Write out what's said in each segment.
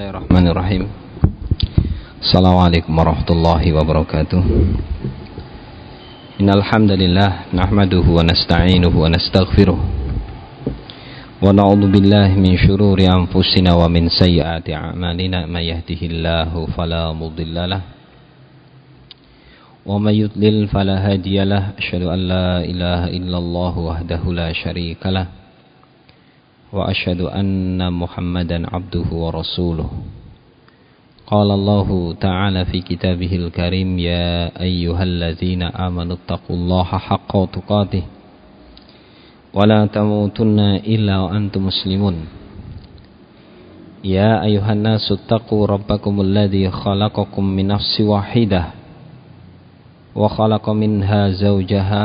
Bismillahirrahmanirrahim. Assalamualaikum warahmatullahi wabarakatuh. Innal hamdalillah nahmaduhu wa nasta'inuhu wa nastaghfiruh. Wa na'udzu billahi min shururi anfusina wa min sayyiati a'malina. May yahdihillahu fala mudhillalah wa may yudlil fala hadiyalah asyhadu an la ilaha illallah wahdahu la syarikalah وأشهد أن محمدا عبده ورسوله. قال الله تعالى في كتابه الكريم يا أيها الذين آمنوا اتقوا الله حق تقاته ولا تموتن إلا وأنتم مسلمون. يا أيها الناس اتقوا ربكم الذي خلقكم من نفس واحدة وخلق منها زوجها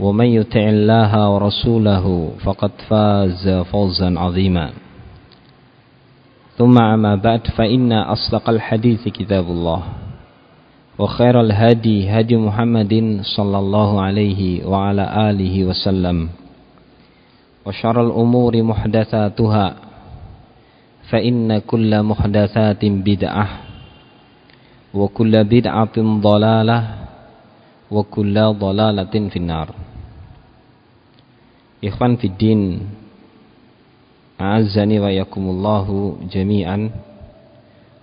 ومن يطع الله ورسوله فقد فاز فوزا عظيما. ثم أما بعد فإن أصدق الحديث كتاب الله وخير الهدي هدي محمد صلى الله عليه وعلى آله وسلم وشر الأمور محدثاتها فإن كل محدثات بدعة وكل بدعة ضلالة وكل ضلالة في النار. Ikhwan Fiddin A'azzani wa yakumullahu jami'an.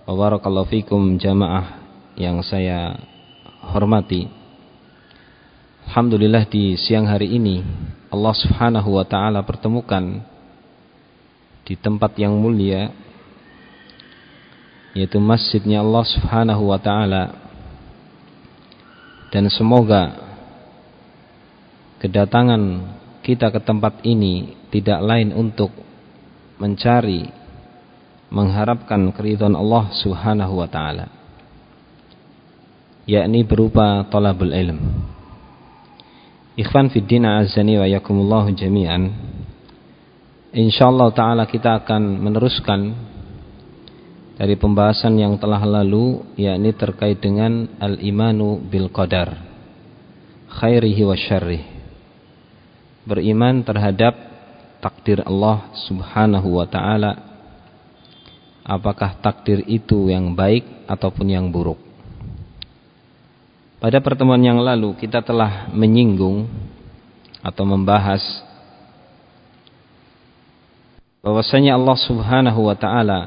Wa barakallahu fikum jamaah yang saya hormati. Alhamdulillah di siang hari ini Allah subhanahu wa ta'ala pertemukan Di tempat yang mulia Yaitu masjidnya Allah subhanahu wa ta'ala. Dan semoga Kedatangan kita ke tempat ini tidak lain untuk mencari mengharapkan keridhaan Allah Subhanahu wa taala yakni berupa talabul ilm. Ikhwan fi din azani wa yakumullah jami'an insyaallah taala kita akan meneruskan dari pembahasan yang telah lalu yakni terkait dengan al-imanu bil qadar khairihi wa syarrihi beriman terhadap takdir Allah Subhanahu wa taala. Apakah takdir itu yang baik ataupun yang buruk? Pada pertemuan yang lalu kita telah menyinggung atau membahas bahwasanya Allah Subhanahu wa taala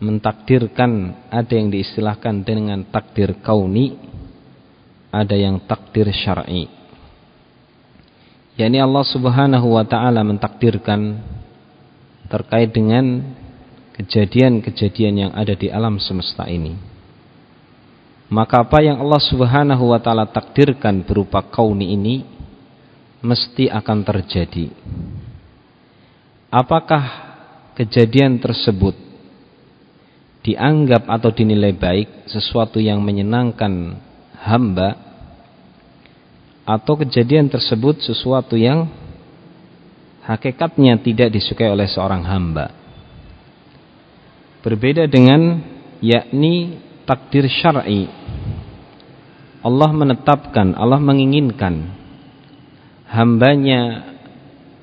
mentakdirkan ada yang diistilahkan dengan takdir kauni ada yang takdir syar'i yakni Allah Subhanahu wa taala mentakdirkan terkait dengan kejadian-kejadian yang ada di alam semesta ini. Maka apa yang Allah Subhanahu wa taala takdirkan berupa kauni ini mesti akan terjadi. Apakah kejadian tersebut dianggap atau dinilai baik sesuatu yang menyenangkan hamba atau kejadian tersebut sesuatu yang hakikatnya tidak disukai oleh seorang hamba. Berbeda dengan yakni takdir syar'i. Allah menetapkan, Allah menginginkan hambanya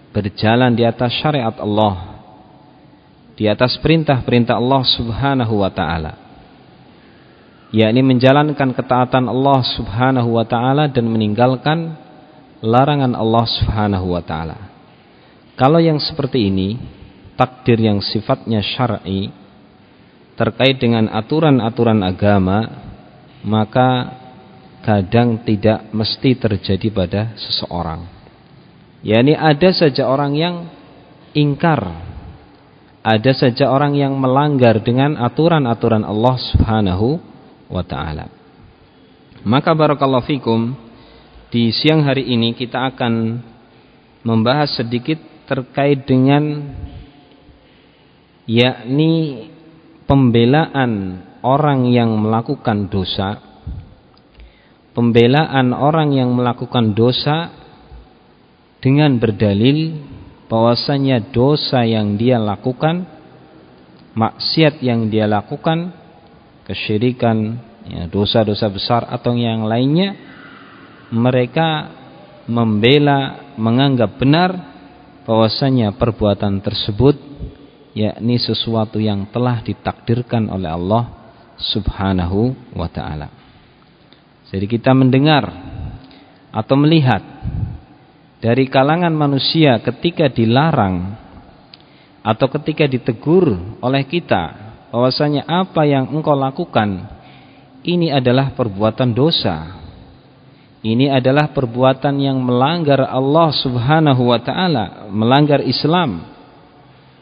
berjalan di atas syariat Allah, di atas perintah-perintah Allah Subhanahu wa taala yakni menjalankan ketaatan Allah Subhanahu wa taala dan meninggalkan larangan Allah Subhanahu wa taala. Kalau yang seperti ini, takdir yang sifatnya syar'i terkait dengan aturan-aturan agama, maka kadang tidak mesti terjadi pada seseorang. yakni ada saja orang yang ingkar ada saja orang yang melanggar dengan aturan-aturan Allah Subhanahu wa taala. Maka barakallahu fikum di siang hari ini kita akan membahas sedikit terkait dengan yakni pembelaan orang yang melakukan dosa pembelaan orang yang melakukan dosa dengan berdalil bahwasanya dosa yang dia lakukan maksiat yang dia lakukan kesyirikan ya, dosa-dosa besar atau yang lainnya mereka membela menganggap benar bahwasanya perbuatan tersebut yakni sesuatu yang telah ditakdirkan oleh Allah Subhanahu wa taala. Jadi kita mendengar atau melihat dari kalangan manusia ketika dilarang atau ketika ditegur oleh kita bahwasanya apa yang engkau lakukan ini adalah perbuatan dosa. Ini adalah perbuatan yang melanggar Allah Subhanahu wa taala, melanggar Islam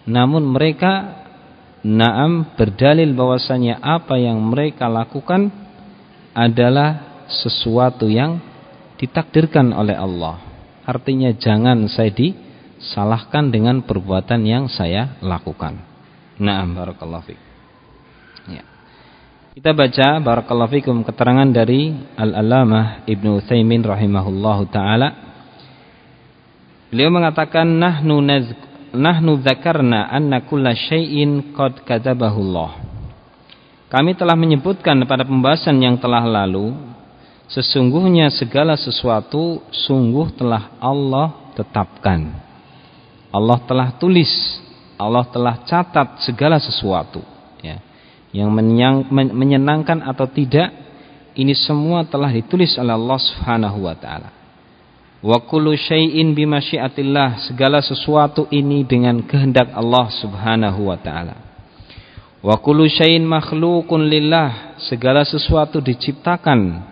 namun mereka naam berdalil bahwasanya apa yang mereka lakukan adalah sesuatu yang ditakdirkan oleh Allah. Artinya jangan saya disalahkan dengan perbuatan yang saya lakukan. Naam barakallahu fiik. Kita baca barakallahu fikum keterangan dari Al-Alamah Ibnu Utsaimin rahimahullahu taala. Beliau mengatakan nahnu nahnu dzakarna anna kulla syai'in qad kadzabahullah. Kami telah menyebutkan pada pembahasan yang telah lalu sesungguhnya segala sesuatu sungguh telah Allah tetapkan. Allah telah tulis, Allah telah catat segala sesuatu. Yang menyenangkan atau tidak ini semua telah ditulis oleh Allah Subhanahu wa taala. Wa kullu syai'in bimasyiatillah segala sesuatu ini dengan kehendak Allah Subhanahu wa taala. Wa kullu syai'in makhluqun lillah segala sesuatu diciptakan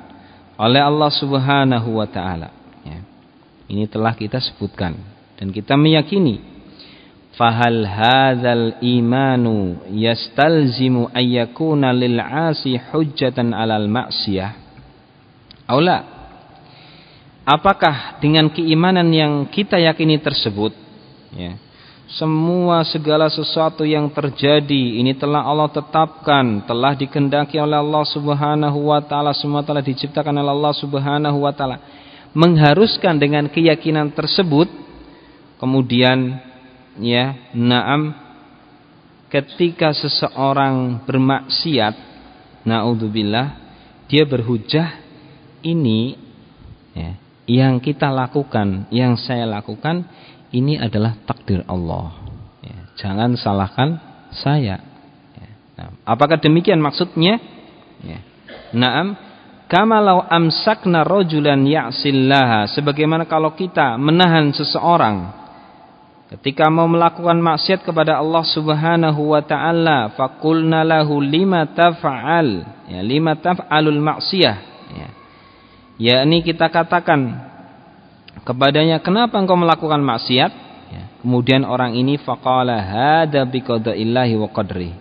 oleh Allah Subhanahu wa taala. Ya. Ini telah kita sebutkan dan kita meyakini fahal hadzal imanu yastalzimu ayyakuna lil 'asi hujjatan 'alal ma'siyah? Aula Apakah dengan keimanan yang kita yakini tersebut ya, semua segala sesuatu yang terjadi ini telah Allah tetapkan, telah dikendaki oleh Allah Subhanahu wa taala, semua telah diciptakan oleh Allah Subhanahu wa taala. Mengharuskan dengan keyakinan tersebut kemudian ya, naam ketika seseorang bermaksiat, naudzubillah, dia berhujah ini ya, yang kita lakukan, yang saya lakukan ini adalah takdir Allah. Ya, jangan salahkan saya. Ya, nah, apakah demikian maksudnya? Ya. Naam, kamalau amsakna rojulan ya'sillaha. Sebagaimana kalau kita menahan seseorang ketika mau melakukan maksiat kepada Allah Subhanahu wa taala, faqulna lahu lima taf'al, ya, lima taf'alul maksiyah yakni kita katakan kepadanya kenapa engkau melakukan maksiat? Ya. kemudian orang ini faqala hada biqadaillahi wa qadri.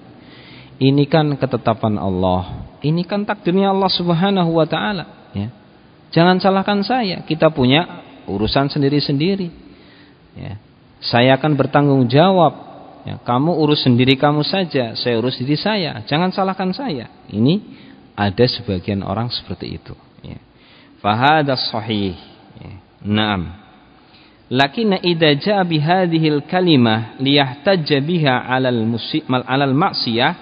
Ini kan ketetapan Allah. Ini kan takdirnya Allah Subhanahu wa taala ya. Jangan salahkan saya kita punya urusan sendiri-sendiri ya saya akan bertanggung jawab. Ya kamu urus sendiri kamu saja saya urus diri saya. Jangan salahkan saya. Ini ada sebagian orang seperti itu. Fahada sahih. Naam. Lakinna idza jaa bihadhil kalimah liyahtajja biha 'alal musimal 'alal ma'siyah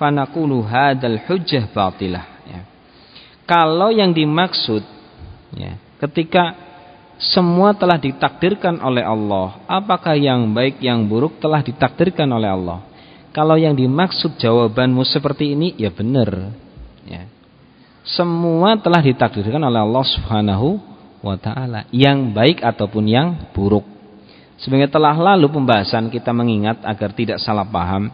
fanaqulu hadzal hujjah batilah. Ya. Kalau yang dimaksud ya, ketika semua telah ditakdirkan oleh Allah, apakah yang baik yang buruk telah ditakdirkan oleh Allah. Kalau yang dimaksud jawabanmu seperti ini ya benar ya semua telah ditakdirkan oleh Allah Subhanahu wa taala, yang baik ataupun yang buruk. Sebenarnya telah lalu pembahasan kita mengingat agar tidak salah paham.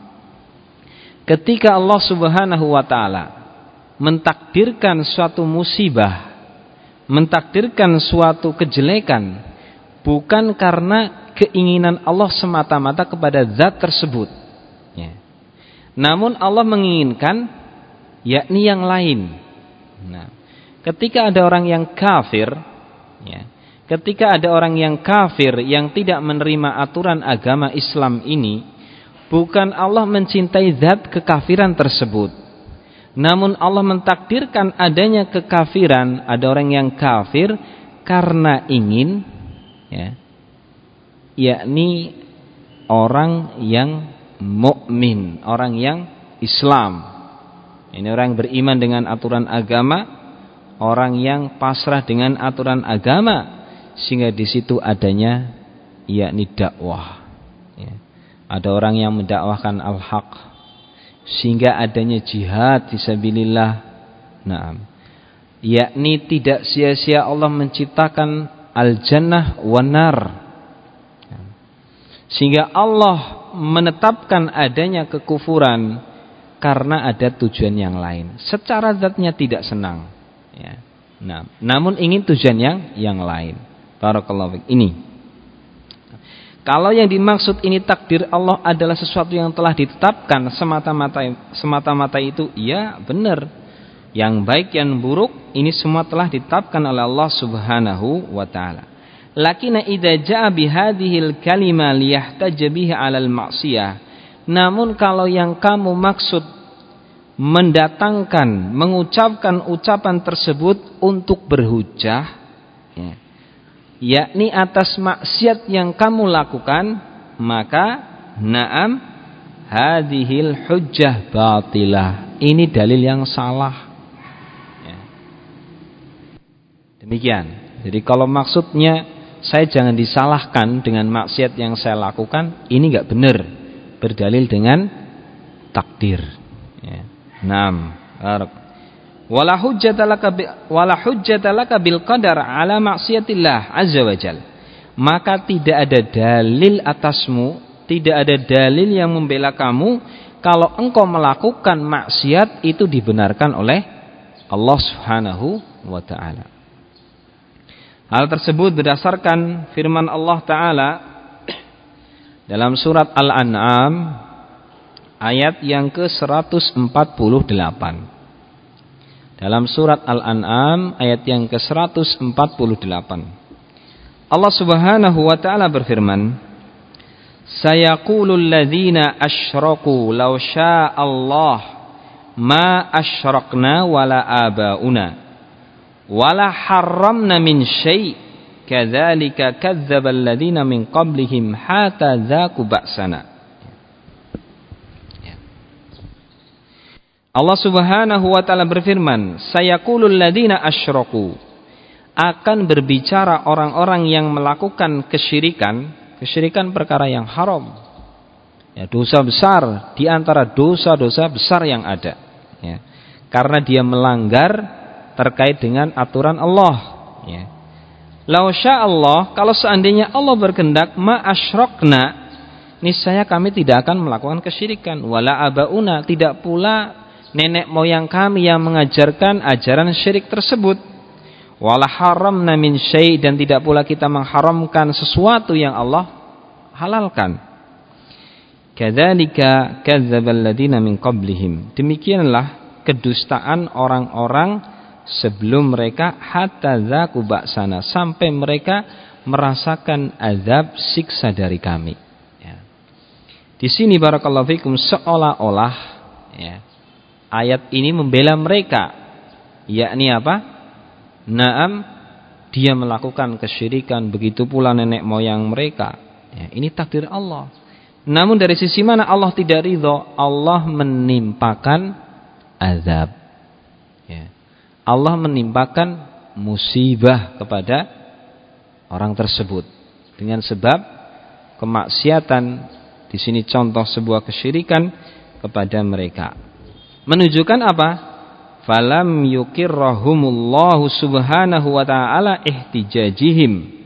Ketika Allah Subhanahu wa taala mentakdirkan suatu musibah, mentakdirkan suatu kejelekan bukan karena keinginan Allah semata-mata kepada zat tersebut. Ya. Namun Allah menginginkan yakni yang lain Nah, ketika ada orang yang kafir, ya, ketika ada orang yang kafir yang tidak menerima aturan agama Islam ini, Bukan Allah mencintai zat kekafiran tersebut. Namun Allah mentakdirkan adanya kekafiran, ada orang yang kafir karena ingin ya, yakni orang yang mukmin, orang yang Islam. Ini orang yang beriman dengan aturan agama, orang yang pasrah dengan aturan agama, sehingga di situ adanya yakni dakwah. Ya. Ada orang yang mendakwahkan al-haq, sehingga adanya jihad fisabilillah. Nah, yakni tidak sia-sia Allah menciptakan al-jannah wanar. Sehingga Allah menetapkan adanya kekufuran karena ada tujuan yang lain. Secara zatnya tidak senang. Ya. Nah, namun ingin tujuan yang yang lain. Barakallahu Ini. Kalau yang dimaksud ini takdir Allah adalah sesuatu yang telah ditetapkan semata-mata semata-mata itu ya benar. Yang baik yang buruk ini semua telah ditetapkan oleh Allah Subhanahu wa taala. Lakina idza jaa bihadhil kalima liyahtaj biha 'alal ma'siyah. Namun kalau yang kamu maksud mendatangkan, mengucapkan ucapan tersebut untuk berhujah, yakni atas maksiat yang kamu lakukan, maka naam hadhil hujjah batilah. Ini dalil yang salah. Ya. Demikian. Jadi kalau maksudnya saya jangan disalahkan dengan maksiat yang saya lakukan, ini enggak benar. Berdalil dengan takdir. Ya. Naam. Wala bil qadar ala maksiatillah azza wajal. Maka tidak ada dalil atasmu, tidak ada dalil yang membela kamu kalau engkau melakukan maksiat itu dibenarkan oleh Allah Subhanahu wa taala. Hal tersebut berdasarkan firman Allah taala dalam surat Al-An'am ayat yang ke-148. Dalam surat Al-An'am ayat yang ke-148. Allah Subhanahu wa taala berfirman, "Sayaqulul ladzina asyraku law Allah ma asyrakna wala abauna wala harramna min syai' kadzalika kadzdzabal min qablihim hatta dzaku ba'sana." Allah Subhanahu wa taala berfirman, "Sayaqulul ladzina asyraku" akan berbicara orang-orang yang melakukan kesyirikan, kesyirikan perkara yang haram. Ya, dosa besar di antara dosa-dosa besar yang ada. Ya. Karena dia melanggar terkait dengan aturan Allah. Ya. Lau Allah, kalau seandainya Allah berkehendak, ma asyrokna, niscaya kami tidak akan melakukan kesyirikan. Wala abauna, tidak pula nenek moyang kami yang mengajarkan ajaran syirik tersebut. Wala haramna min syai' dan tidak pula kita mengharamkan sesuatu yang Allah halalkan. Kadzalika kadzdzabal ladina min qablihim. Demikianlah kedustaan orang-orang sebelum mereka hatta zaku baksana sampai mereka merasakan azab siksa dari kami. Ya. Di sini barakallahu fikum seolah-olah ya, ayat ini membela mereka. Yakni apa? Naam dia melakukan kesyirikan. Begitu pula nenek moyang mereka. Ya, ini takdir Allah. Namun dari sisi mana Allah tidak ridho? Allah menimpakan azab. Ya. Allah menimpakan musibah kepada orang tersebut. Dengan sebab kemaksiatan. Di sini contoh sebuah kesyirikan kepada mereka menunjukkan apa? Falam yukirrahumullahu subhanahu wa ta'ala ihtijajihim.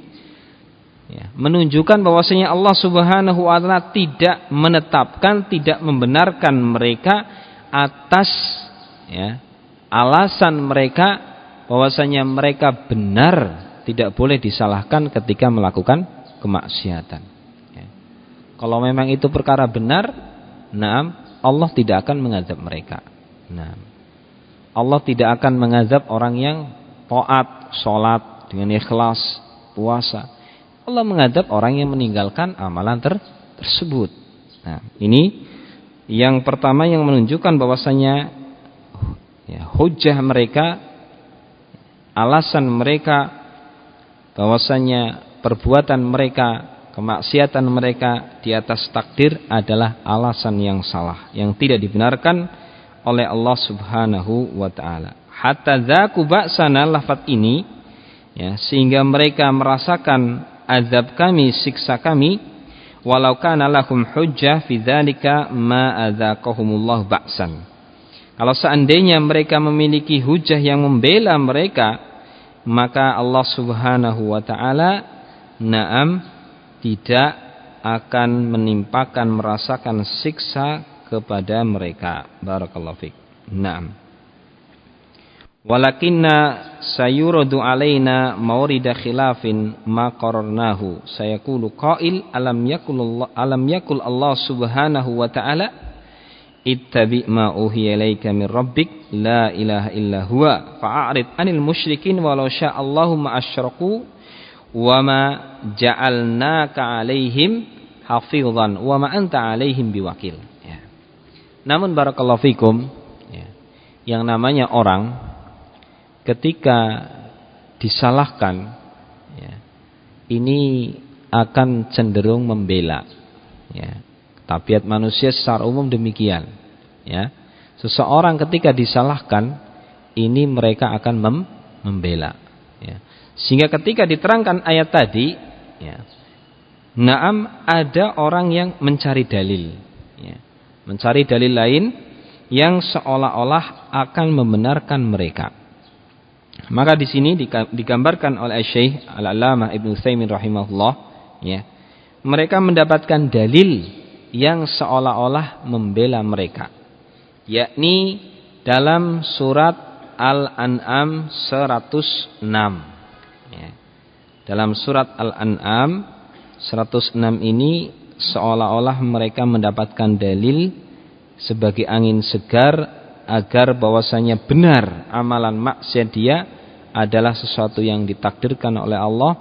Ya, menunjukkan bahwasanya Allah subhanahu wa ta'ala tidak menetapkan, tidak membenarkan mereka atas ya, alasan mereka bahwasanya mereka benar tidak boleh disalahkan ketika melakukan kemaksiatan. Ya. Kalau memang itu perkara benar, nah Allah tidak akan mengazab mereka. Nah, Allah tidak akan mengazab orang yang taat, sholat dengan ikhlas, puasa. Allah mengadab orang yang meninggalkan amalan ter tersebut. Nah, ini yang pertama yang menunjukkan bahwasanya ya, hujah mereka, alasan mereka bahwasanya perbuatan mereka, kemaksiatan mereka di atas takdir adalah alasan yang salah, yang tidak dibenarkan oleh Allah Subhanahu wa taala. Hatta dzaku ba'sana lafat ini ya, sehingga mereka merasakan azab kami, siksa kami walau kana lahum hujjah fi dzalika ma adzaqahumullah ba'san. Kalau seandainya mereka memiliki hujah yang membela mereka, maka Allah Subhanahu wa taala na'am tidak akan menimpakan merasakan siksa kepada mereka. Barakallahu fiik. Naam. Walakinna sayuradu alaina maurida khilafin ma qararnahu. Sayaqulu qail alam yakul Allah, alam yakul Allah Subhanahu wa ta'ala ittabi ma uhiya ilaika min rabbik la ilaha illa huwa fa'arid anil musyrikin walau sya'allahu ma asyraku wa ma ja'alnaka alaihim hafizan wa ma anta alaihim biwakil ya. namun barakallahu fikum ya, yang namanya orang ketika disalahkan ya, ini akan cenderung membela ya Tabiat manusia secara umum demikian. Ya. Seseorang ketika disalahkan, ini mereka akan mem membela. Sehingga ketika diterangkan ayat tadi, ya, Naam ada orang yang mencari dalil, ya. mencari dalil lain yang seolah-olah akan membenarkan mereka. Maka di sini digambarkan oleh Syekh Al-Allamah Ibnu Utsaimin rahimahullah, ya. Mereka mendapatkan dalil yang seolah-olah membela mereka yakni dalam surat Al-An'am 106 ya. dalam surat Al-An'am 106 ini seolah-olah mereka mendapatkan dalil sebagai angin segar agar bahwasanya benar amalan maksiat dia adalah sesuatu yang ditakdirkan oleh Allah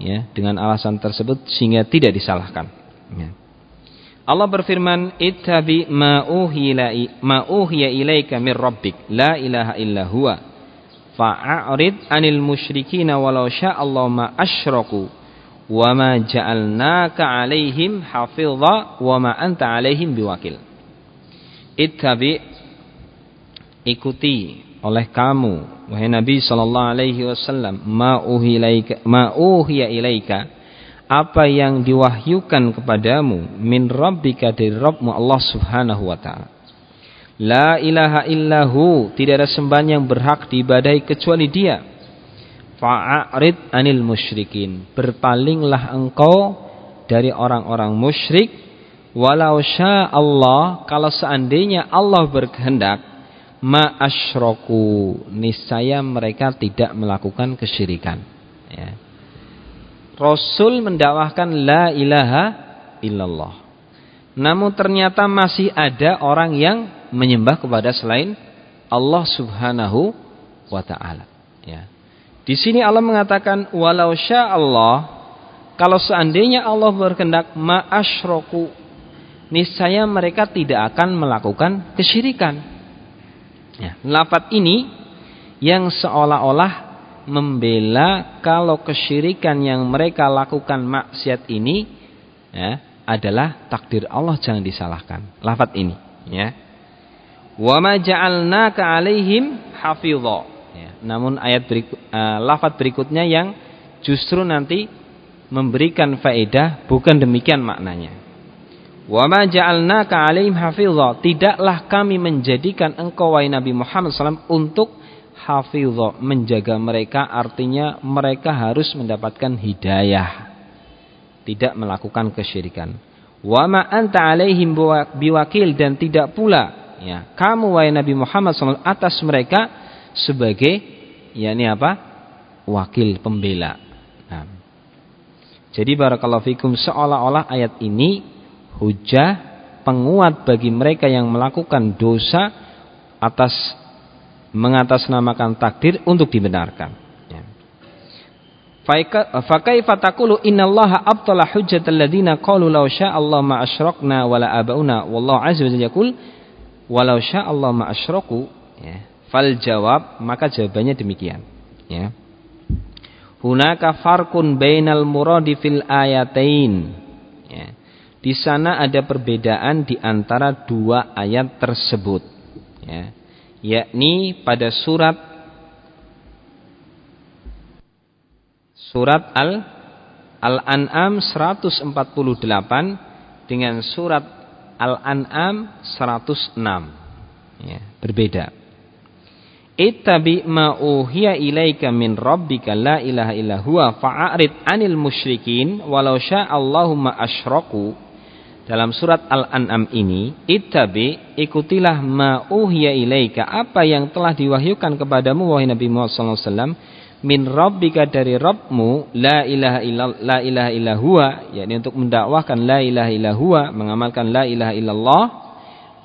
ya dengan alasan tersebut sehingga tidak disalahkan ya. Allah berfirman, "Ittabi ma uhiya ilaika mir rabbik, la ilaha illa huwa." Fa'arid 'anil musyrikin walau Allah ma asyraku wa ma ja'alnaka 'alaihim hafidha wa ma anta 'alaihim biwakil. Ittabi ikuti oleh kamu wahai Nabi sallallahu alaihi wasallam ma uhiya ma uhiya ilaika apa yang diwahyukan kepadamu min rabbika dari Rabbmu Allah Subhanahu wa taala. La ilaha illahu, tidak ada sembahan yang berhak diibadahi kecuali Dia. Fa'arid anil musyrikin. Berpalinglah engkau dari orang-orang musyrik walau sya Allah kalau seandainya Allah berkehendak ma asyraku niscaya mereka tidak melakukan kesyirikan ya Rasul mendakwahkan la ilaha illallah. Namun ternyata masih ada orang yang menyembah kepada selain Allah Subhanahu wa taala, ya. Di sini Allah mengatakan walau sya Allah kalau seandainya Allah berkehendak ma asyraku niscaya mereka tidak akan melakukan kesyirikan. Ya, lafat ini yang seolah-olah membela kalau kesyirikan yang mereka lakukan maksiat ini ya, adalah takdir Allah jangan disalahkan. Lafat ini ya. Wa ma ja'alnaka 'alaihim hafidha. Ya, namun ayat berikut uh, lafat berikutnya yang justru nanti memberikan faedah bukan demikian maknanya. Wa ma ja'alnaka 'alaihim hafidha. Tidaklah kami menjadikan engkau wahai Nabi Muhammad SAW untuk hafidho menjaga mereka artinya mereka harus mendapatkan hidayah tidak melakukan kesyirikan wa ma anta alaihim biwakil dan tidak pula ya kamu wahai Nabi Muhammad SAW atas mereka sebagai yakni apa wakil pembela nah. jadi barakallahu fikum seolah-olah ayat ini hujah penguat bagi mereka yang melakukan dosa atas mengatasnamakan takdir untuk dibenarkan. Ya. Fakaifa taqulu innallaha abtala hujjatal ladzina qalu law Allah ma asyrakna wala abauna wallahu azza wa jalla yaqul walau Allah ma asyraku ya. Fal jawab maka jawabannya demikian ya. Hunaka farqun bainal muradi fil ayatain ya. Di sana ada perbedaan di antara dua ayat tersebut ya. Yakni pada surat surat Al Al-An'am 148 dengan surat Al-An'am 106. Ya, berbeda. Ittabi ma uhiya ilaika min rabbika la ilaha illa huwa fa'arid 'anil musyrikin walau sya'allahumma asyraku. Dalam surat Al-An'am ini, ittabi ikutilah ma uhiya ilaika apa yang telah diwahyukan kepadamu wahai Nabi Muhammad sallallahu alaihi wasallam min rabbika dari Rabbmu la ilaha illa la ilaha illa yakni untuk mendakwahkan la ilaha illa mengamalkan la ilaha illallah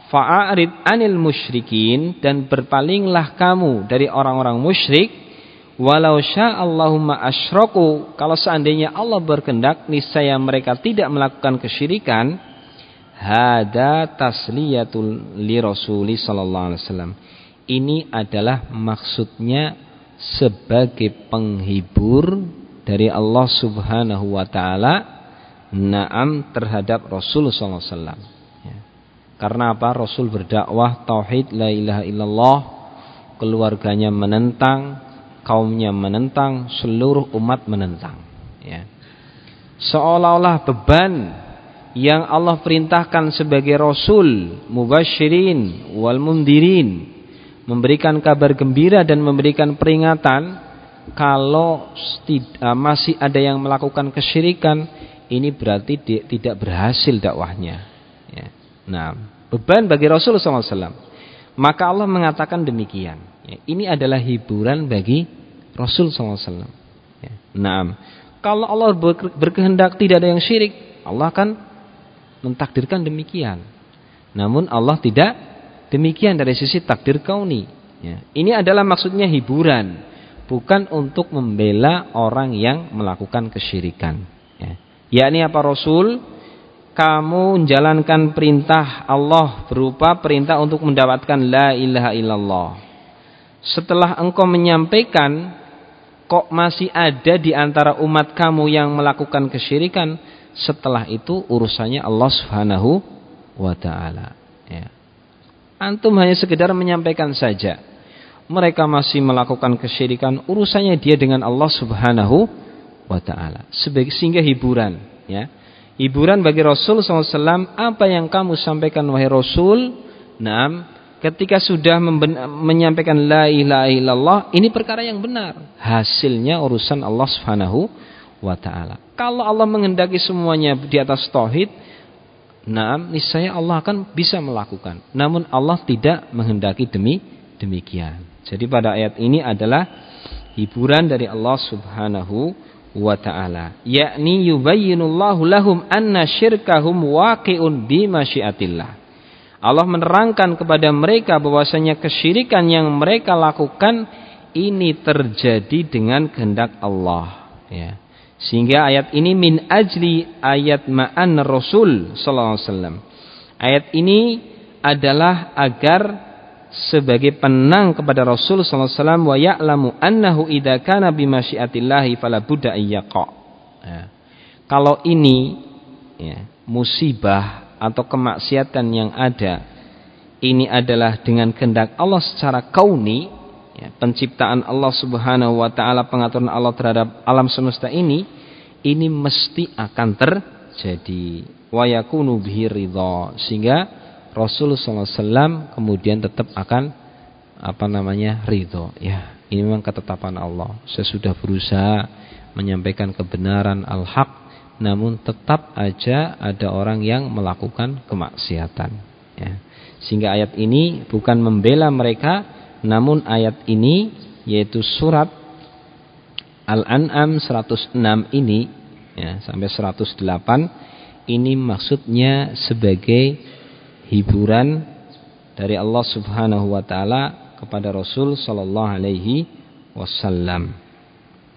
fa'arid anil musyrikin dan berpalinglah kamu dari orang-orang musyrik walau Allahumma asyraku kalau seandainya Allah berkehendak niscaya mereka tidak melakukan kesyirikan hada tasliyatul li rasuli sallallahu alaihi wasallam. Ini adalah maksudnya sebagai penghibur dari Allah Subhanahu wa taala na'am terhadap Rasul sallallahu alaihi wasallam. Ya. Karena apa? Rasul berdakwah tauhid la ilaha illallah, keluarganya menentang, kaumnya menentang, seluruh umat menentang, ya. Seolah-olah beban yang Allah perintahkan sebagai rasul mubasyirin wal mundirin memberikan kabar gembira dan memberikan peringatan kalau eh, masih ada yang melakukan kesyirikan ini berarti tidak berhasil dakwahnya ya. nah beban bagi Rasulullah SAW maka Allah mengatakan demikian ya. ini adalah hiburan bagi Rasul SAW ya. nah kalau Allah berkehendak tidak ada yang syirik Allah akan mentakdirkan demikian namun Allah tidak Demikian dari sisi takdir kauni. Ya. Ini adalah maksudnya hiburan, bukan untuk membela orang yang melakukan kesyirikan. Ya. Yakni apa Rasul? Kamu menjalankan perintah Allah berupa perintah untuk mendapatkan la ilaha illallah. Setelah engkau menyampaikan, kok masih ada di antara umat kamu yang melakukan kesyirikan? Setelah itu urusannya Allah Subhanahu wa taala. Ya. Antum hanya sekedar menyampaikan saja. Mereka masih melakukan kesyirikan, urusannya dia dengan Allah Subhanahu wa taala. Sehingga hiburan, ya. Hiburan bagi Rasul SAW apa yang kamu sampaikan wahai Rasul? Naam, ketika sudah menyampaikan la ilaha illallah, ini perkara yang benar. Hasilnya urusan Allah Subhanahu wa taala. Kalau Allah menghendaki semuanya di atas tauhid, Nah, niscaya Allah akan bisa melakukan. Namun Allah tidak menghendaki demi demikian. Jadi pada ayat ini adalah hiburan dari Allah Subhanahu wa taala, yakni yubayyinullahu lahum anna syirkahum waqi'un bi masyiatillah. Allah menerangkan kepada mereka bahwasanya kesyirikan yang mereka lakukan ini terjadi dengan kehendak Allah, ya. Sehingga ayat ini min ajli ayat ma'an Rasul sallallahu alaihi wasallam. Ayat ini adalah agar sebagai penang kepada Rasul sallallahu alaihi wasallam wa ya'lamu annahu idza kana bi masyiatillahi fala budda ayyaqa. Ya. Kalau ini ya, musibah atau kemaksiatan yang ada ini adalah dengan kehendak Allah secara kauni ya, penciptaan Allah Subhanahu wa taala pengaturan Allah terhadap alam semesta ini ini mesti akan terjadi. Wa yakunu bihi sehingga Rasulullah SAW kemudian tetap akan apa namanya ridho ya ini memang ketetapan Allah. Saya sudah berusaha menyampaikan kebenaran al-haq namun tetap aja ada orang yang melakukan kemaksiatan. Ya sehingga ayat ini bukan membela mereka namun ayat ini yaitu surat Al-An'am 106 ini ya, sampai 108 ini maksudnya sebagai hiburan dari Allah Subhanahu wa taala kepada Rasul sallallahu alaihi wasallam.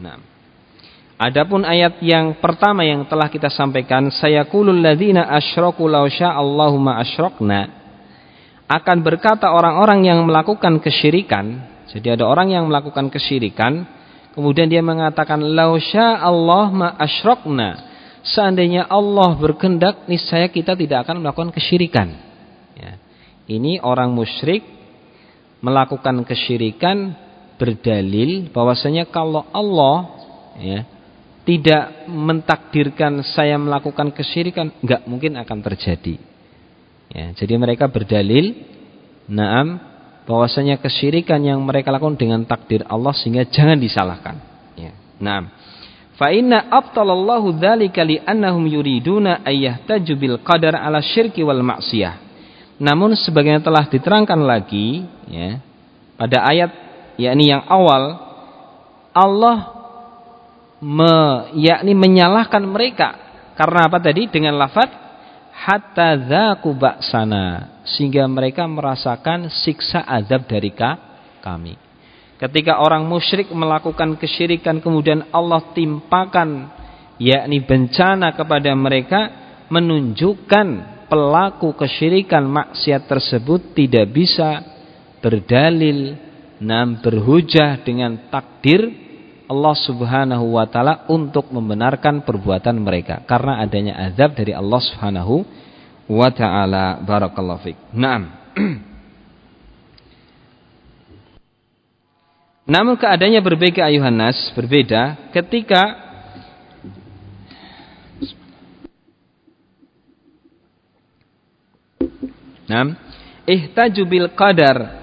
Nah. Adapun ayat yang pertama yang telah kita sampaikan, saya kulul ladzina asyraku law Allahumma asyrokna akan berkata orang-orang yang melakukan kesyirikan. Jadi ada orang yang melakukan kesyirikan, kemudian dia mengatakan law Allah ma asyrokna. Seandainya Allah berkehendak, niscaya kita tidak akan melakukan kesyirikan. Ya. Ini orang musyrik melakukan kesyirikan berdalil bahwasanya kalau Allah ya tidak mentakdirkan saya melakukan kesyirikan, enggak mungkin akan terjadi. Ya, jadi mereka berdalil, naam, bahwasanya kesyirikan yang mereka lakukan dengan takdir Allah sehingga jangan disalahkan. Ya, naam. Fa inna abtalallahu dzalika annahum yuriduna ayyahtaju bil qadar ala syirki wal maksiyah. Namun sebagaimana telah diterangkan lagi, ya, pada ayat yakni yang awal, Allah me, yakni menyalahkan mereka karena apa tadi dengan lafaz hatta dzaku ba'sana sehingga mereka merasakan siksa azab dari kami. Ketika orang musyrik melakukan kesyirikan kemudian Allah timpakan yakni bencana kepada mereka menunjukkan pelaku kesyirikan maksiat tersebut tidak bisa berdalil nam berhujah dengan takdir Allah Subhanahu wa taala untuk membenarkan perbuatan mereka karena adanya azab dari Allah Subhanahu wa taala. Barakallahu fik. Naam. Namun keadaannya berbeda ayuhan nas, berbeda ketika Naam, ihtaju bil qadar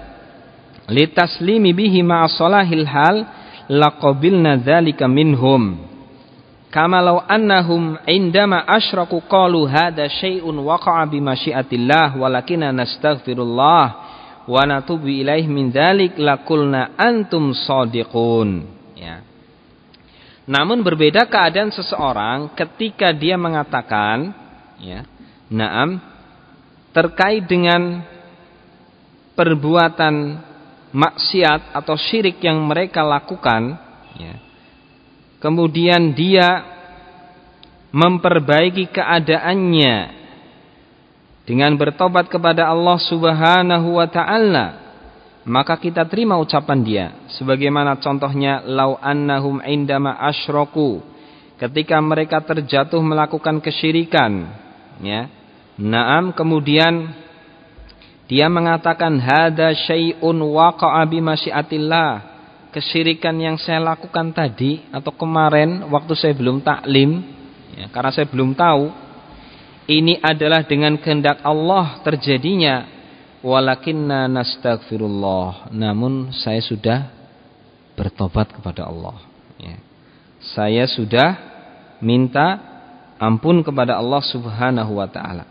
litaslimi bihi ma'a salahil hal laqabilna dzalika minhum. Kama law annahum indama asyraku qalu hadha syai'un waqa'a bi masyiatillah walakinna nastaghfirullah wa natubu ilaih min dzalik laqulna antum shadiqun ya. Namun berbeda keadaan seseorang ketika dia mengatakan ya na'am terkait dengan perbuatan maksiat atau syirik yang mereka lakukan ya, kemudian dia memperbaiki keadaannya dengan bertobat kepada Allah Subhanahu wa taala maka kita terima ucapan dia. Sebagaimana contohnya lau annahum indama asyraku ketika mereka terjatuh melakukan kesyirikan ya. Naam kemudian dia mengatakan hada syai'un waqa'a bi masyiatillah. Kesyirikan yang saya lakukan tadi atau kemarin waktu saya belum taklim ya, karena saya belum tahu ini adalah dengan kehendak Allah terjadinya walakinna nastaghfirullah namun saya sudah bertobat kepada Allah ya. saya sudah minta ampun kepada Allah Subhanahu wa taala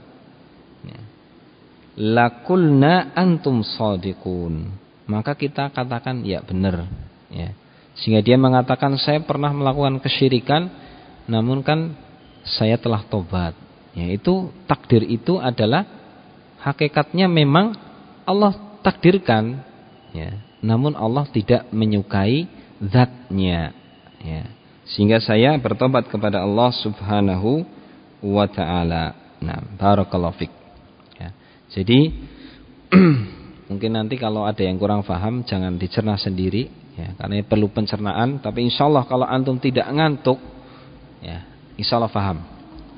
lakulna antum sadiqun. Maka kita katakan ya benar. Ya. Sehingga dia mengatakan saya pernah melakukan kesyirikan namun kan saya telah tobat. Ya itu takdir itu adalah hakikatnya memang Allah takdirkan ya. Namun Allah tidak menyukai zatnya ya. Sehingga saya bertobat kepada Allah Subhanahu wa taala. Nah barakallahu fik jadi mungkin nanti kalau ada yang kurang paham jangan dicerna sendiri ya karena perlu pencernaan tapi insya Allah kalau antum tidak ngantuk ya insya Allah paham.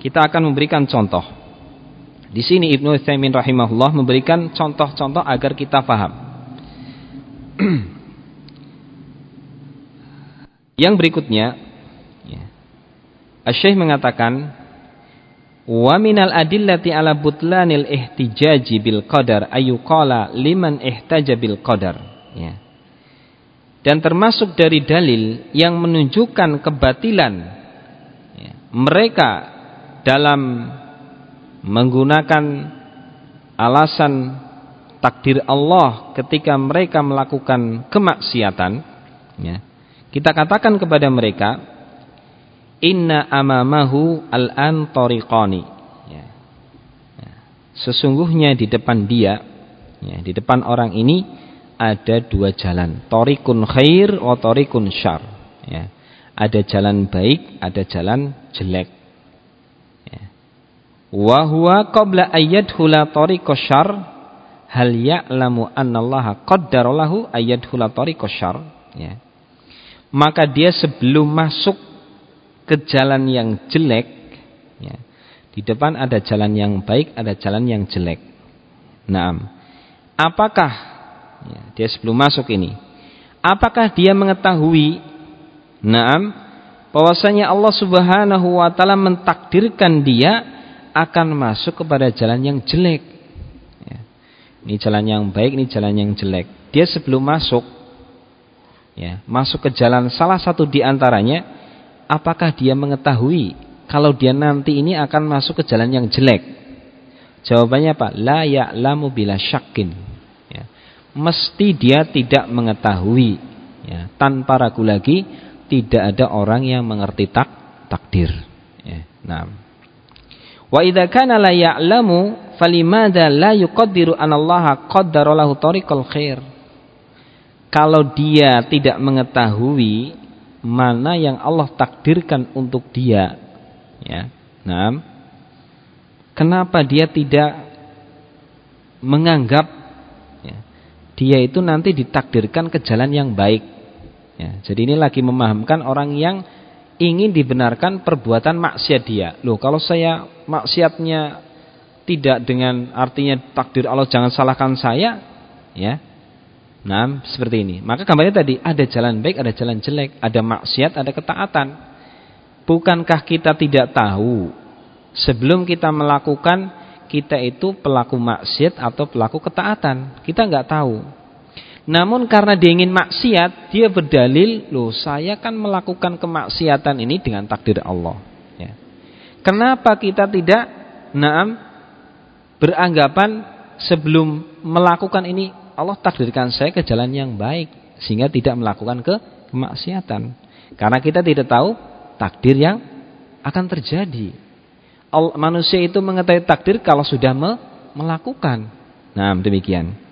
Kita akan memberikan contoh. Di sini Ibnu Utsaimin rahimahullah memberikan contoh-contoh agar kita paham. yang berikutnya ya. Asy-Syaikh mengatakan Wa minal adillati ala butlanil ihtijaji bil qadar ayyuqala liman ihtaja bil qadar. Ya. Dan termasuk dari dalil yang menunjukkan kebatilan ya, mereka dalam menggunakan alasan takdir Allah ketika mereka melakukan kemaksiatan ya, kita katakan kepada mereka Inna amamahu al-an tariqani. Ya. ya. Sesungguhnya di depan dia, ya, di depan orang ini ada dua jalan. Torikun khair wa torikun syar. Ya. Ada jalan baik, ada jalan jelek. Ya. Wa huwa qabla ayyadhula tariqa syarr hal ya'lamu annallaha qaddara lahu ayyadhula tariqa syarr. Ya. Maka dia sebelum masuk ke jalan yang jelek, ya, di depan ada jalan yang baik, ada jalan yang jelek. Naam. Apakah ya, dia sebelum masuk ini? Apakah dia mengetahui Naam bahwasanya Allah Subhanahu wa taala mentakdirkan dia akan masuk kepada jalan yang jelek. Ya. Ini jalan yang baik, ini jalan yang jelek. Dia sebelum masuk ya, masuk ke jalan salah satu di antaranya, apakah dia mengetahui kalau dia nanti ini akan masuk ke jalan yang jelek? Jawabannya apa? La ya'lamu bila syakin. Ya. Mesti dia tidak mengetahui ya, tanpa ragu lagi tidak ada orang yang mengerti tak takdir. Ya, nah. Wa idza kana la ya'lamu falimada la yuqaddiru anallaha tariqal khair. Kalau dia tidak mengetahui mana yang Allah takdirkan untuk dia, ya. Nah, kenapa dia tidak menganggap ya, dia itu nanti ditakdirkan ke jalan yang baik? Ya, jadi ini lagi memahamkan orang yang ingin dibenarkan perbuatan maksiat dia. Loh, kalau saya maksiatnya tidak dengan artinya takdir Allah jangan salahkan saya, ya. Nah, seperti ini. Maka kembali tadi ada jalan baik, ada jalan jelek, ada maksiat, ada ketaatan. Bukankah kita tidak tahu sebelum kita melakukan kita itu pelaku maksiat atau pelaku ketaatan? Kita nggak tahu. Namun karena dia ingin maksiat, dia berdalil, loh saya kan melakukan kemaksiatan ini dengan takdir Allah. Ya. Kenapa kita tidak, naam, beranggapan sebelum melakukan ini Allah takdirkan saya ke jalan yang baik sehingga tidak melakukan ke kemaksiatan. Karena kita tidak tahu takdir yang akan terjadi. Manusia itu mengetahui takdir kalau sudah melakukan. Nah, demikian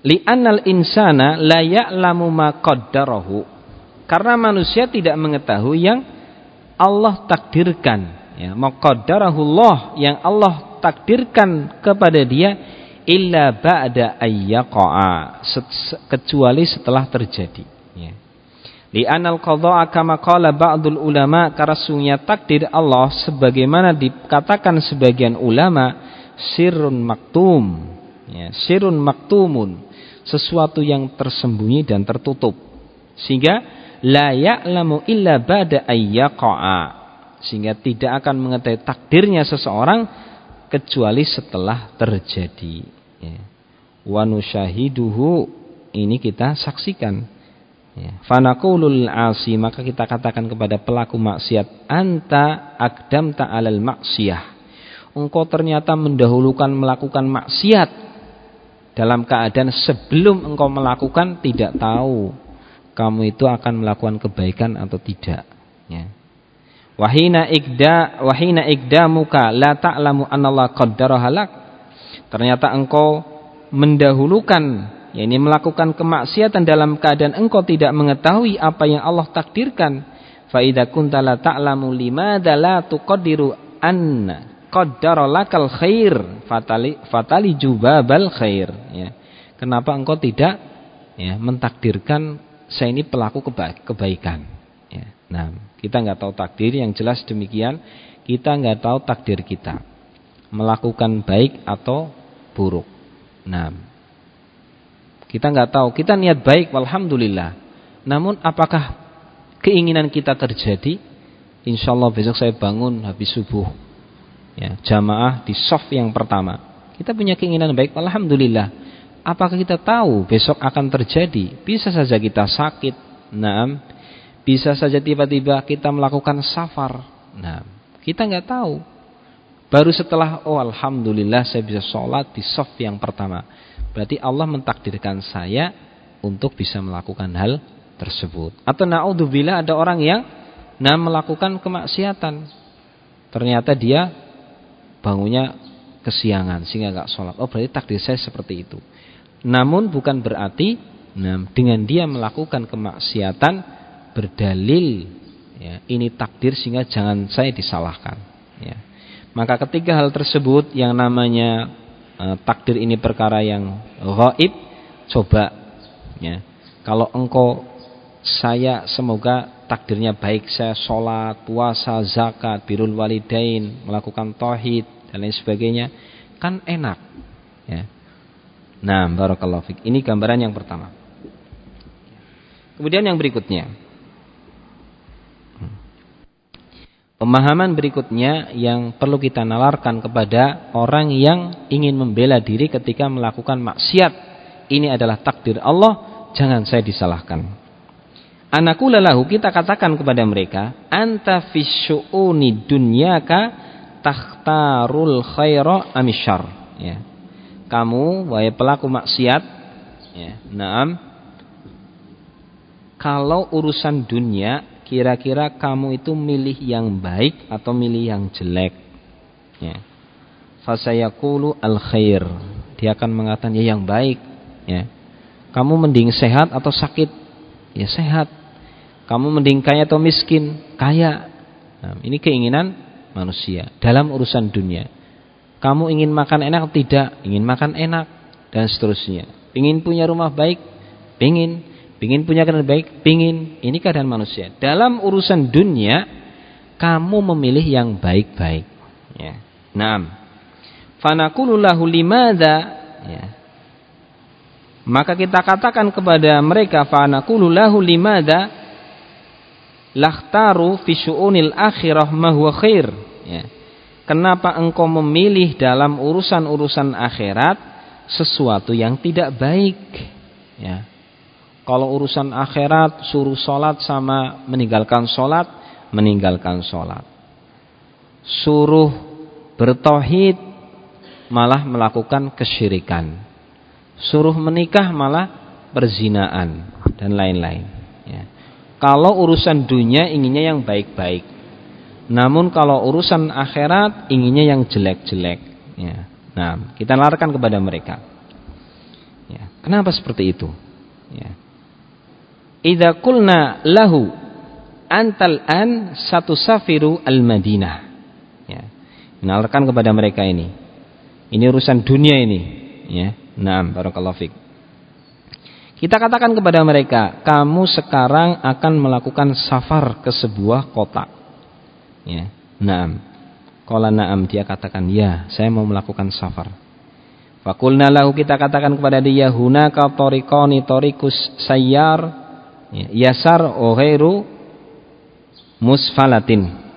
li'annal insana la ya'lamu ma qaddarahu karena manusia tidak mengetahui yang Allah takdirkan ya maqaddarahullah yang Allah takdirkan kepada dia illa ba'da ayyaqa'a kecuali setelah terjadi ya li'anal qadha'a kama qala ba'dul ulama karena takdir Allah sebagaimana dikatakan sebagian ulama sirrun maktum ya sirrun maktumun sesuatu yang tersembunyi dan tertutup. Sehingga la ya'lamu illa ba'da ayyaqa'a. Sehingga tidak akan mengetahui takdirnya seseorang kecuali setelah terjadi. Ya. Wa ini kita saksikan. Ya. Fanakulul asi maka kita katakan kepada pelaku maksiat anta akdam ta'alal maksiyah. Engkau ternyata mendahulukan melakukan maksiat dalam keadaan sebelum engkau melakukan tidak tahu kamu itu akan melakukan kebaikan atau tidak ya. Wahina ikda wahina ikdamuka la ta'lamu anallah qaddara halak. Ternyata engkau mendahulukan yakni melakukan kemaksiatan dalam keadaan engkau tidak mengetahui apa yang Allah takdirkan. Fa idza kunta la ta'lamu limadza la khair fatali fatali khair ya. Kenapa engkau tidak ya mentakdirkan saya ini pelaku keba kebaikan ya. Nah, kita nggak tahu takdir yang jelas demikian, kita nggak tahu takdir kita melakukan baik atau buruk. Nah, kita nggak tahu, kita niat baik alhamdulillah. Namun apakah keinginan kita terjadi? Insya Allah besok saya bangun habis subuh ya, jamaah di soft yang pertama. Kita punya keinginan baik, alhamdulillah. Apakah kita tahu besok akan terjadi? Bisa saja kita sakit, nah, bisa saja tiba-tiba kita melakukan safar. Nah, kita nggak tahu. Baru setelah oh alhamdulillah saya bisa sholat di soft yang pertama. Berarti Allah mentakdirkan saya untuk bisa melakukan hal tersebut. Atau naudzubillah ada orang yang nah melakukan kemaksiatan. Ternyata dia bangunnya kesiangan sehingga nggak sholat. Oh berarti takdir saya seperti itu. Namun bukan berarti nah, dengan dia melakukan kemaksiatan berdalil ya, ini takdir sehingga jangan saya disalahkan ya. Maka ketiga hal tersebut yang namanya uh, takdir ini perkara yang gaib, coba ya. Kalau engkau saya semoga takdirnya baik saya sholat, puasa, zakat, birul walidain, melakukan tauhid dan lain sebagainya, kan enak. Ya. Nah, barakallahu fik. Ini gambaran yang pertama. Kemudian yang berikutnya. Pemahaman berikutnya yang perlu kita nalarkan kepada orang yang ingin membela diri ketika melakukan maksiat. Ini adalah takdir Allah, jangan saya disalahkan. Anakku lelahu kita katakan kepada mereka, anta fisyu'uni dunyaka takhtarul khaira amisyar. Ya. Kamu, wahai pelaku maksiat, ya, naam, kalau urusan dunia kira-kira kamu itu milih yang baik atau milih yang jelek? Ya. Fasayaqulu al khair dia akan mengatakan ya yang baik. Ya. Kamu mending sehat atau sakit? Ya sehat. Kamu mending kaya atau miskin? Kaya. Nah, ini keinginan manusia dalam urusan dunia. Kamu ingin makan enak atau tidak? Ingin makan enak dan seterusnya. Ingin punya rumah baik? Ingin Pingin punya keadaan baik, pingin. Ini keadaan manusia. Dalam urusan dunia, kamu memilih yang baik-baik. Ya. Naam. Fanakulullahu limada. Ya. Maka kita katakan kepada mereka, fanakulullahu limada. Lakhtaru fi syu'unil akhirah mahwa khair. Ya. Kenapa engkau memilih dalam urusan-urusan akhirat sesuatu yang tidak baik? Kalau urusan akhirat suruh sholat sama meninggalkan sholat, meninggalkan sholat. Suruh bertauhid malah melakukan kesyirikan. Suruh menikah malah perzinaan dan lain-lain. Ya. Kalau urusan dunia inginnya yang baik-baik. Namun kalau urusan akhirat inginnya yang jelek-jelek. Ya. Nah, kita larkan kepada mereka. Ya. Kenapa seperti itu? Ya idza qulna lahu antal an satu safiru al Madinah. Ya. Menalkan kepada mereka ini. Ini urusan dunia ini, ya. Naam, barakallahu fik. Kita katakan kepada mereka, kamu sekarang akan melakukan safar ke sebuah kota. Ya. Naam. Qala na'am, dia katakan, "Ya, saya mau melakukan safar." Fakulna lahu kita katakan kepada dia, "Hunaka tariqani tariqus sayyar Ya, yasar ohairu musfalatin.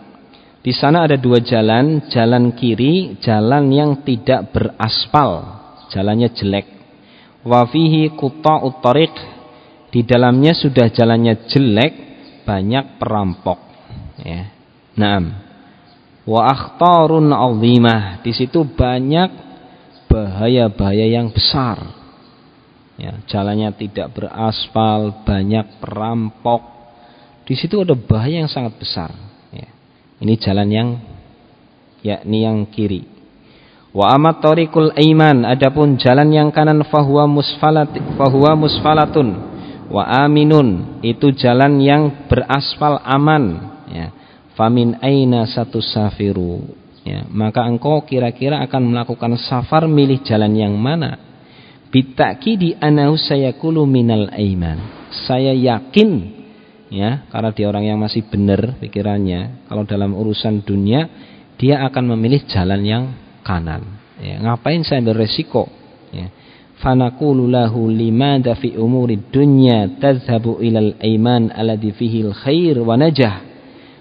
Di sana ada dua jalan, jalan kiri, jalan yang tidak beraspal, jalannya jelek. Wafihi kuta utarik, di dalamnya sudah jalannya jelek, banyak perampok. Ya. Naam. Wa akhtarun di situ banyak bahaya-bahaya yang besar ya, jalannya tidak beraspal, banyak perampok. Di situ ada bahaya yang sangat besar. Ya. Ini jalan yang yakni yang kiri. Wa amat tariqul aiman, adapun jalan yang kanan fahuwa musfalat fahuwa musfalatun wa aminun, itu jalan yang beraspal aman, ya. Famin aina satu safiru. Ya, maka engkau kira-kira akan melakukan safar milih jalan yang mana? Bitakidi anahu sayakulu minal aiman. Saya yakin ya, karena dia orang yang masih benar pikirannya, kalau dalam urusan dunia dia akan memilih jalan yang kanan. Ya, ngapain saya ambil resiko? Ya. Fanaqulu lahu limada fi umuri dunya tadhhabu ilal aiman alladhi fihi khair wa najah.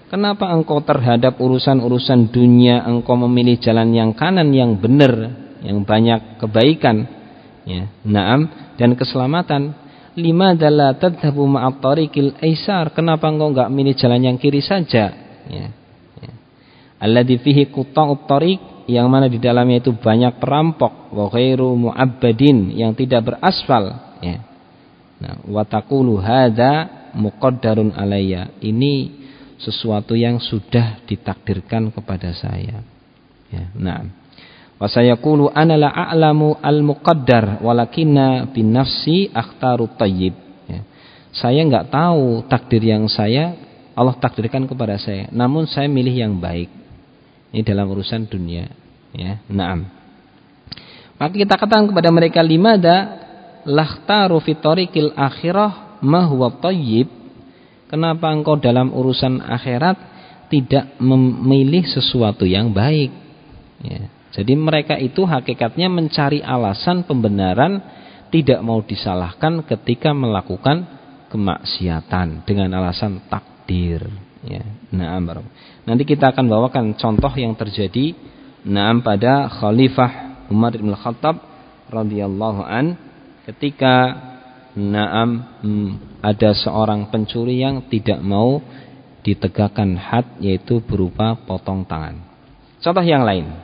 Kenapa engkau terhadap urusan-urusan dunia engkau memilih jalan yang kanan yang benar, yang banyak kebaikan? Ya naam. Dan keselamatan. Lima adalah tadhabu ma'at tariqil aisar. Kenapa engkau enggak milih jalan yang kiri saja? Ya, ya. alladzi fihi quta'ut tariq. Yang mana di dalamnya itu banyak perampok. Wa ghairu mu'abbadin. Yang tidak beraspal ya nah wa taqulu hadza muqaddarun alayya. Ini sesuatu yang sudah ditakdirkan kepada saya. Ya nah Wa sayaqulu ana la a'lamu al-muqaddar walakinna bin nafsi akhtaru tayyib. Ya. Saya enggak tahu takdir yang saya Allah takdirkan kepada saya. Namun saya milih yang baik. Ini dalam urusan dunia. Ya, naam. Maka kita katakan kepada mereka lima limada lahtaru fitorikil akhirah mahwa tayyib. Kenapa engkau dalam urusan akhirat tidak memilih sesuatu yang baik? Ya. Jadi mereka itu hakikatnya mencari alasan pembenaran tidak mau disalahkan ketika melakukan kemaksiatan dengan alasan takdir. Ya. Nah, nanti kita akan bawakan contoh yang terjadi nah pada Khalifah Umar bin Khattab radhiyallahu an ketika Naam hmm, ada seorang pencuri yang tidak mau ditegakkan had yaitu berupa potong tangan. Contoh yang lain.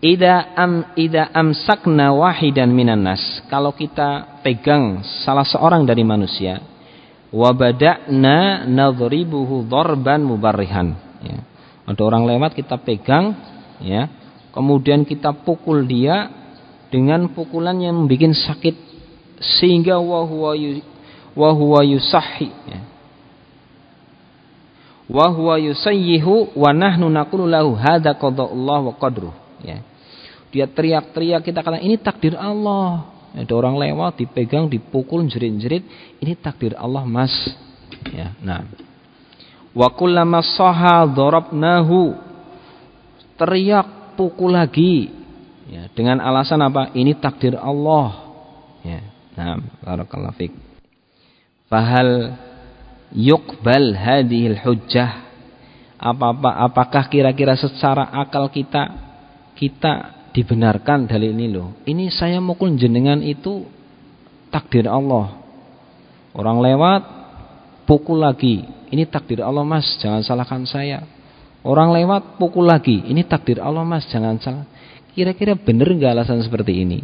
Ida am ida amsakna wahidan minan nas. Kalau kita pegang salah seorang dari manusia, wa bada'na nadribuhu darban mubarrihan. Ya. Ada orang lewat kita pegang, ya. Kemudian kita pukul dia dengan pukulan yang membuat sakit sehingga wa huwa wa huwa yusahhi. Ya. Wa huwa yusayyihu wa nahnu naqulu lahu hadza wa qadruh. Ya dia teriak-teriak, kita kata ini takdir Allah. Ada orang lewat, dipegang, dipukul, jerit-jerit. Ini takdir Allah mas. Ya, nah. Wa kullama saha darabnahu. Teriak, pukul lagi. Ya, dengan alasan apa? Ini takdir Allah. Ya, nah, barakallahu fik. Fahal yukbal hadhil hujjah. Apa, apa apakah kira-kira secara akal kita kita dibenarkan dalil ini loh. Ini saya mukul jenengan itu takdir Allah. Orang lewat pukul lagi. Ini takdir Allah mas, jangan salahkan saya. Orang lewat pukul lagi. Ini takdir Allah mas, jangan salah. Kira-kira benar nggak alasan seperti ini?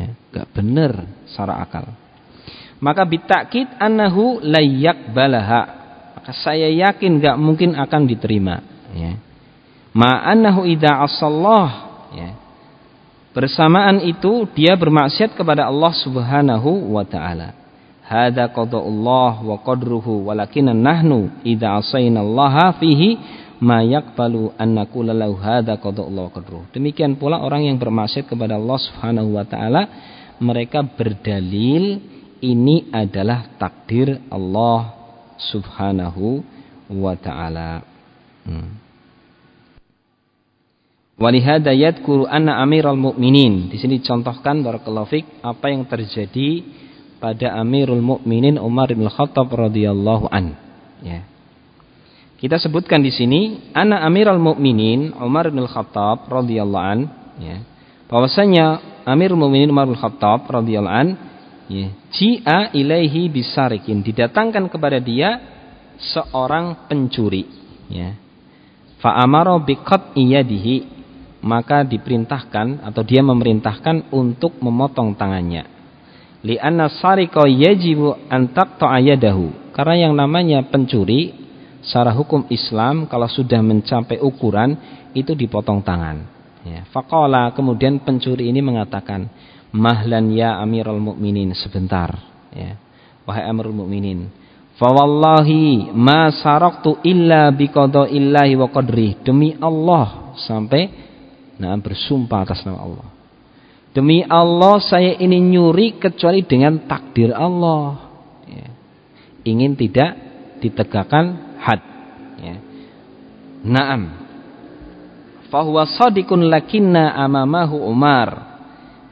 Ya, gak benar secara akal. Maka bitakid anahu layak balaha. Maka saya yakin gak mungkin akan diterima. Ya. Ma'anahu idha asallah. Bersamaan itu dia bermaksiat kepada Allah Subhanahu wa taala. Hada qada'ullah wa qadruhu walakinna nahnu idza Allah fihi ma yaqbalu an naqula lahu hada qada'ullah wa qadruhu. Demikian pula orang yang bermaksiat kepada Allah Subhanahu wa taala mereka berdalil ini adalah takdir Allah Subhanahu wa taala. Hmm. Walihada yadkuru anna amiral mu'minin. Di sini contohkan barakallahu fik apa yang terjadi pada Amirul Mukminin Umar bin Khattab radhiyallahu an. Ya. Kita sebutkan di sini anna Amirul Mukminin Umar bin Khattab radhiyallahu an, ya. Bahwasanya Amirul Mukminin Umar bin Khattab radhiyallahu an, ya, ji'a ilaihi bisarikin, didatangkan kepada dia seorang pencuri, ya. Fa amara biqat iyadihi maka diperintahkan atau dia memerintahkan untuk memotong tangannya. Li'anna sariqa yajibu an taqta'a yadahu. Karena yang namanya pencuri secara hukum Islam kalau sudah mencapai ukuran itu dipotong tangan. Ya. Faqala kemudian pencuri ini mengatakan, "Mahlan ya Amirul Mukminin sebentar." Ya. Wahai Amirul Mukminin, "Fawallahi ma saraktu illa biqada'illahi wa qadri." Demi Allah sampai Nah, bersumpah atas nama Allah. Demi Allah saya ini nyuri kecuali dengan takdir Allah. Ya. Ingin tidak ditegakkan had. Ya. Naam. Fahuwa sadikun lakinna amamahu Umar.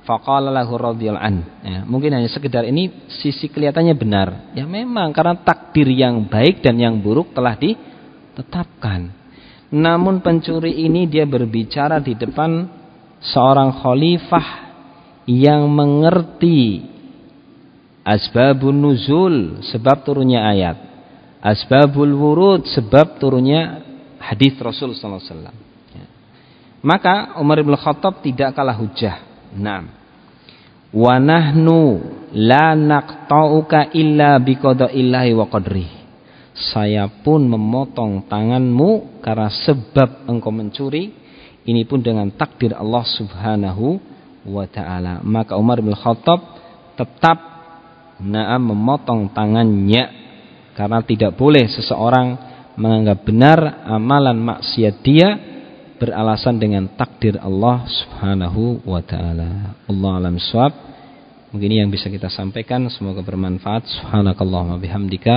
Faqala lahu an. Ya, mungkin hanya sekedar ini sisi kelihatannya benar. Ya memang karena takdir yang baik dan yang buruk telah ditetapkan. Namun pencuri ini dia berbicara di depan seorang khalifah yang mengerti asbabun nuzul sebab turunnya ayat. Asbabul wurud sebab turunnya hadis Rasul sallallahu alaihi wasallam. Ya. Maka Umar bin Khattab tidak kalah hujah. Naam. Wa nahnu la naqta'uka illa biqada'illahi wa qadrihi saya pun memotong tanganmu karena sebab engkau mencuri ini pun dengan takdir Allah Subhanahu wa taala maka Umar bin Khattab tetap naam memotong tangannya Karena tidak boleh seseorang menganggap benar amalan maksiat dia beralasan dengan takdir Allah Subhanahu wa taala. Allah alam swab. Mungkin yang bisa kita sampaikan semoga bermanfaat. Subhanakallahumma bihamdika